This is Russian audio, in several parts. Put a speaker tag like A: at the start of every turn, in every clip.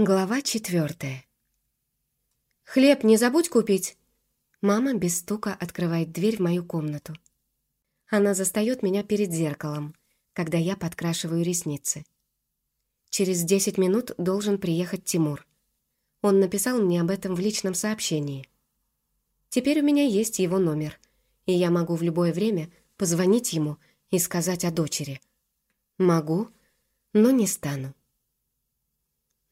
A: Глава четвертая. «Хлеб не забудь купить!» Мама без стука открывает дверь в мою комнату. Она застает меня перед зеркалом, когда я подкрашиваю ресницы. Через десять минут должен приехать Тимур. Он написал мне об этом в личном сообщении. Теперь у меня есть его номер, и я могу в любое время позвонить ему и сказать о дочери. Могу, но не стану.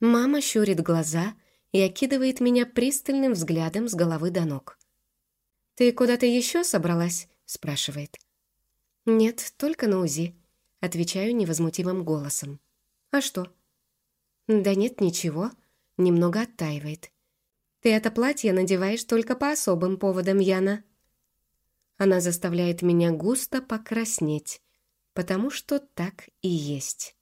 A: Мама щурит глаза и окидывает меня пристальным взглядом с головы до ног. «Ты куда-то еще собралась?» — спрашивает. «Нет, только на УЗИ», — отвечаю невозмутимым голосом. «А что?» «Да нет, ничего», — немного оттаивает. «Ты это платье надеваешь только по особым поводам, Яна». Она заставляет меня густо покраснеть, потому что так и есть.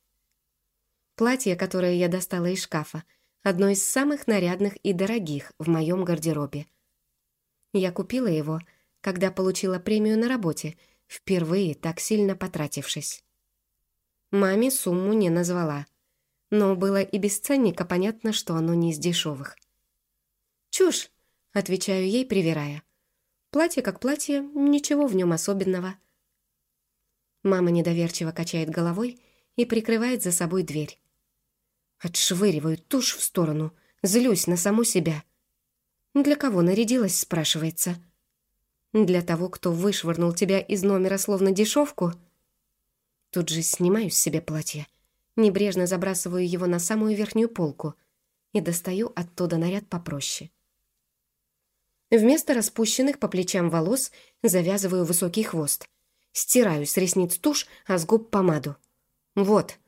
A: Платье, которое я достала из шкафа, одно из самых нарядных и дорогих в моем гардеробе. Я купила его, когда получила премию на работе, впервые так сильно потратившись. Маме сумму не назвала, но было и без ценника понятно, что оно не из дешевых. «Чушь!» — отвечаю ей, привирая. «Платье как платье, ничего в нем особенного». Мама недоверчиво качает головой и прикрывает за собой дверь. Отшвыриваю тушь в сторону, злюсь на саму себя. «Для кого нарядилась?» — спрашивается. «Для того, кто вышвырнул тебя из номера словно дешевку?» Тут же снимаю с себя платье, небрежно забрасываю его на самую верхнюю полку и достаю оттуда наряд попроще. Вместо распущенных по плечам волос завязываю высокий хвост. Стираю с ресниц тушь, а с губ помаду. Вот.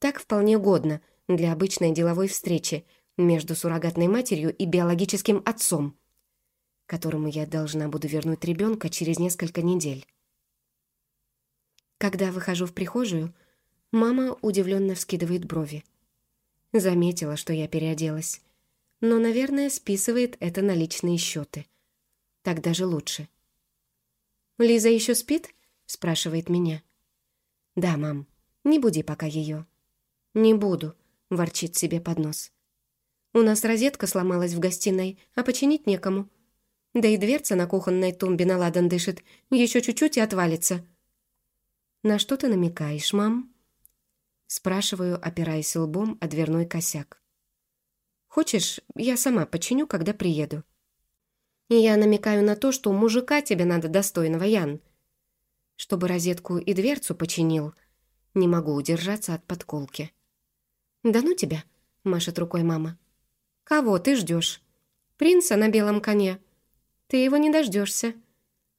A: Так вполне годно, для обычной деловой встречи между суррогатной матерью и биологическим отцом, которому я должна буду вернуть ребенка через несколько недель. Когда выхожу в прихожую, мама удивленно вскидывает брови. Заметила, что я переоделась, но, наверное, списывает это на личные счеты. Так даже лучше. «Лиза еще спит?» — спрашивает меня. «Да, мам, не буди пока ее». «Не буду», — ворчит себе под нос. «У нас розетка сломалась в гостиной, а починить некому. Да и дверца на кухонной тумбе на ладан дышит, еще чуть-чуть и отвалится». «На что ты намекаешь, мам?» Спрашиваю, опираясь лбом о дверной косяк. «Хочешь, я сама починю, когда приеду?» И я намекаю на то, что мужика тебе надо достойного, Ян. Чтобы розетку и дверцу починил, не могу удержаться от подколки. «Да ну тебя!» — машет рукой мама. «Кого ты ждешь? Принца на белом коне? Ты его не дождешься.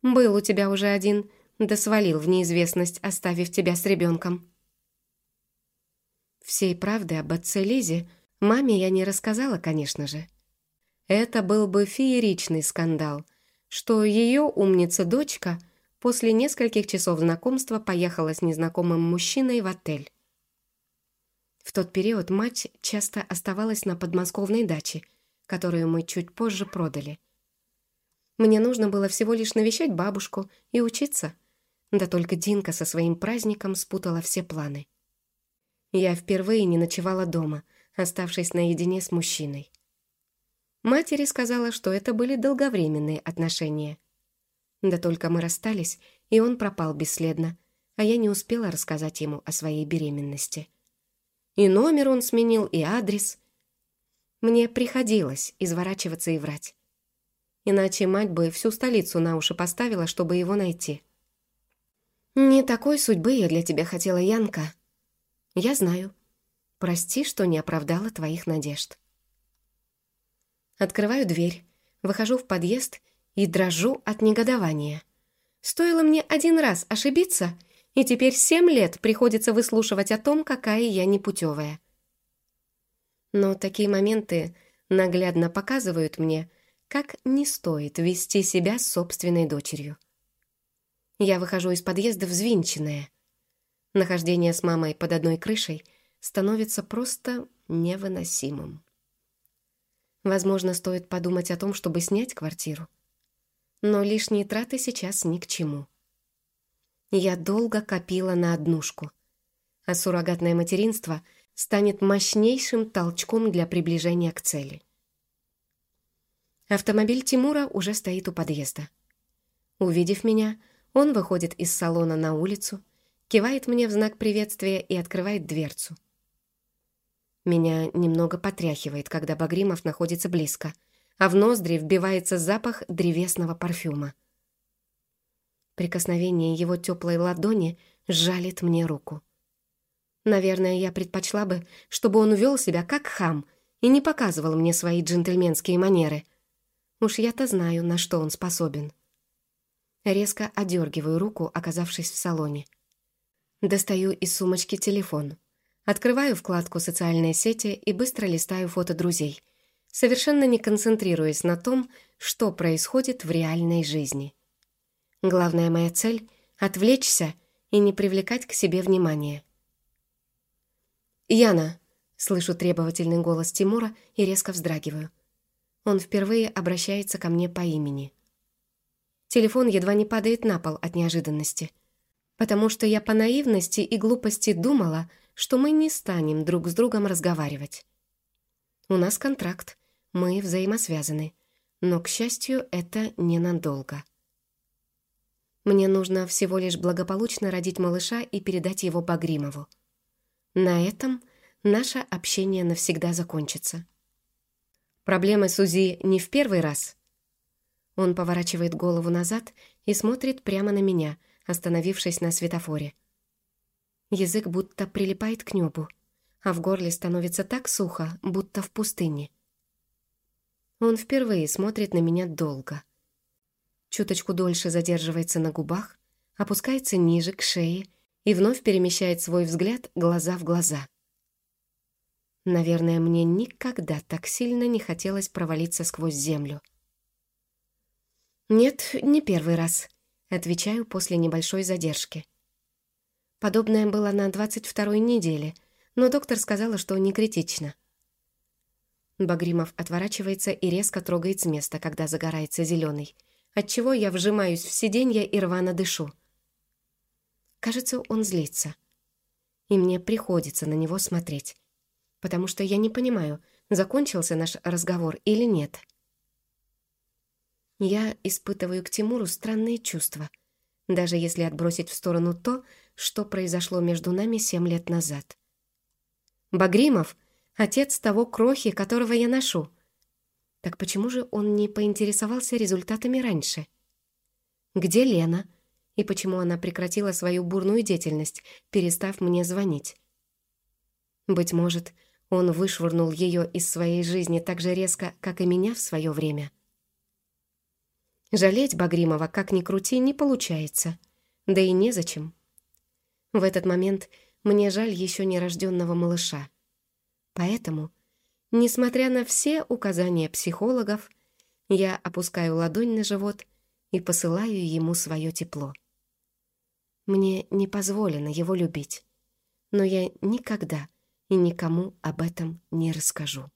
A: Был у тебя уже один, да свалил в неизвестность, оставив тебя с ребенком». Всей правды об отце Лизе маме я не рассказала, конечно же. Это был бы фееричный скандал, что ее умница-дочка после нескольких часов знакомства поехала с незнакомым мужчиной в отель. В тот период мать часто оставалась на подмосковной даче, которую мы чуть позже продали. Мне нужно было всего лишь навещать бабушку и учиться. Да только Динка со своим праздником спутала все планы. Я впервые не ночевала дома, оставшись наедине с мужчиной. Матери сказала, что это были долговременные отношения. Да только мы расстались, и он пропал бесследно, а я не успела рассказать ему о своей беременности. И номер он сменил, и адрес. Мне приходилось изворачиваться и врать. Иначе мать бы всю столицу на уши поставила, чтобы его найти. «Не такой судьбы я для тебя хотела, Янка. Я знаю. Прости, что не оправдала твоих надежд». Открываю дверь, выхожу в подъезд и дрожу от негодования. Стоило мне один раз ошибиться — и теперь семь лет приходится выслушивать о том, какая я непутевая. Но такие моменты наглядно показывают мне, как не стоит вести себя с собственной дочерью. Я выхожу из подъезда взвинченная. Нахождение с мамой под одной крышей становится просто невыносимым. Возможно, стоит подумать о том, чтобы снять квартиру. Но лишние траты сейчас ни к чему. Я долго копила на однушку. А суррогатное материнство станет мощнейшим толчком для приближения к цели. Автомобиль Тимура уже стоит у подъезда. Увидев меня, он выходит из салона на улицу, кивает мне в знак приветствия и открывает дверцу. Меня немного потряхивает, когда Багримов находится близко, а в ноздри вбивается запах древесного парфюма. Прикосновение его теплой ладони жалит мне руку. Наверное, я предпочла бы, чтобы он вел себя как хам и не показывал мне свои джентльменские манеры. Уж я-то знаю, на что он способен. Резко одергиваю руку, оказавшись в салоне. Достаю из сумочки телефон. Открываю вкладку «Социальные сети» и быстро листаю фото друзей, совершенно не концентрируясь на том, что происходит в реальной жизни. Главная моя цель — отвлечься и не привлекать к себе внимания. «Яна!» — слышу требовательный голос Тимура и резко вздрагиваю. Он впервые обращается ко мне по имени. Телефон едва не падает на пол от неожиданности, потому что я по наивности и глупости думала, что мы не станем друг с другом разговаривать. У нас контракт, мы взаимосвязаны, но, к счастью, это ненадолго. Мне нужно всего лишь благополучно родить малыша и передать его Багримову. На этом наше общение навсегда закончится. Проблемы с УЗИ не в первый раз. Он поворачивает голову назад и смотрит прямо на меня, остановившись на светофоре. Язык будто прилипает к небу, а в горле становится так сухо, будто в пустыне. Он впервые смотрит на меня долго. Чуточку дольше задерживается на губах, опускается ниже, к шее, и вновь перемещает свой взгляд глаза в глаза. Наверное, мне никогда так сильно не хотелось провалиться сквозь землю. «Нет, не первый раз», — отвечаю после небольшой задержки. Подобное было на 22-й неделе, но доктор сказала, что не критично. Багримов отворачивается и резко трогает с места, когда загорается зеленый, отчего я вжимаюсь в сиденье и рвано дышу. Кажется, он злится. И мне приходится на него смотреть. Потому что я не понимаю, закончился наш разговор или нет. Я испытываю к Тимуру странные чувства, даже если отбросить в сторону то, что произошло между нами семь лет назад. Багримов — отец того крохи, которого я ношу. Так почему же он не поинтересовался результатами раньше? Где Лена? — и почему она прекратила свою бурную деятельность, перестав мне звонить. Быть может, он вышвырнул ее из своей жизни так же резко, как и меня в свое время. Жалеть Багримова, как ни крути, не получается. Да и незачем. В этот момент мне жаль еще нерожденного малыша. Поэтому, несмотря на все указания психологов, я опускаю ладонь на живот и посылаю ему свое тепло. Мне не позволено его любить, но я никогда и никому об этом не расскажу.